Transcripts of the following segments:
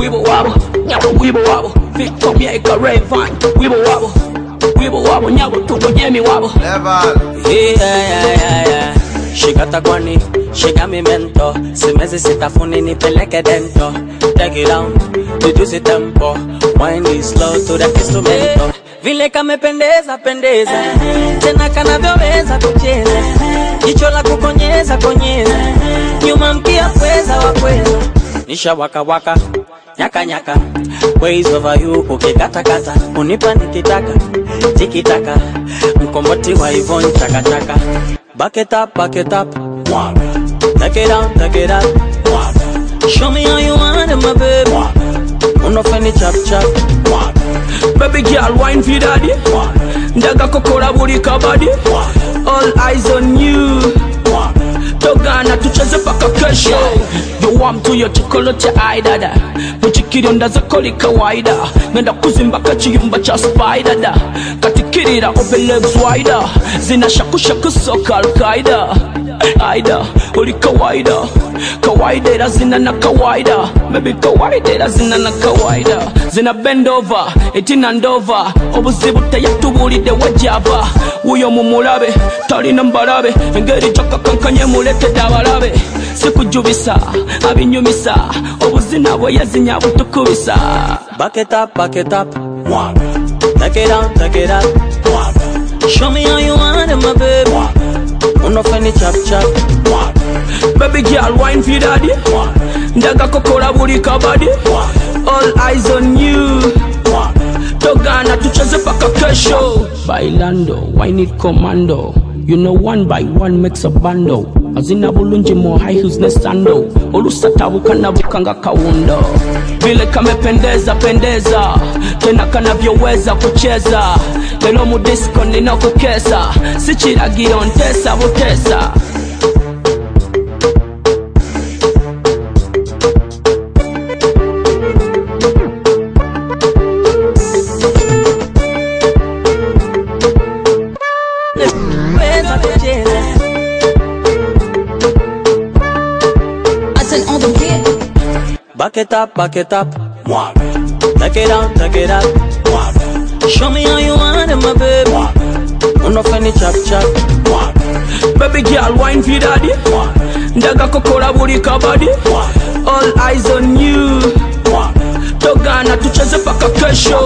Wibble wobble, nyabo wibble wobble. Victor Mieka Rayvine, wibble wobble. Wibble wobble, nyabo go jammy wobble. Level. Yeah, yeah, yeah, yeah. Shikata kwani, shika mi mento Simezi sitafuni nipeleke dento Take it down, reduce tempo Wind it slow to the instrumento Vile kamependeza pendeza Tena kanavyoweza kucheza Jicho la kukonyeza konyeza Nyuma mkia pweza wakweza Nisha waka waka Nyaka nyaka. Ways over you ukikatakata Unipa nikitaka Tikitaka Mkomboti wa chaka Back it up, back it up. Take it down, take it up. Show me how you want it, my baby. Unofeni chap chap. Baby girl, wine for daddy. Ndaga kokora buli kabadi. All eyes on you. na tucheze paka kesho. Yowa mtuyo chikolo cha aidada muchikilonda koli kawaida. Ngenda kuzimbaka chiyumba cha spaidada katikirira obelegs waida zinashakushaku soka alkaida aida uli kawaida. Kawaida ila zina na kawaida. Maybe kawaida ila zina na kawaida. Zina bendova etina ndova obuzibu teyatubulidde wejava Wuyo mumulabe, talina mbalabe. Engeri gyakakankanye muletedde abalabe. Sikujubisa, abinyumisa. Obuzina bwe yazinya butukubisa. Back it up, back it up Take it down, take it up Show me how you want it, my baby Unofeni chap chap Baby girl, wine for daddy. Ndaga kokora buli kabadi. All eyes on you. one Togana tucheze paka kesho. Bailando, it commando. You know one by one makes a bando. Azina bulungi mo high heels ne sando. Olusatabuka nabuka nga kawundo. Vile kamependeza pendeza, tena kanavyoweza kucheza. Lelo mu disco ninakukesa, kiragiro ntesa butesa. Said on the beat. Back it up, back it up Take it down, take it up Show me how you want it, my baby Unofeni chap chap Baby girl, wine for daddy. Ndaga kokora buli kabadi. All eyes on you. Togana tucheze paka kesho.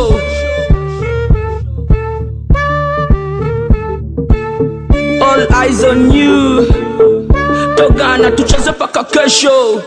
All eyes on you. Togana tucheze paka kesho.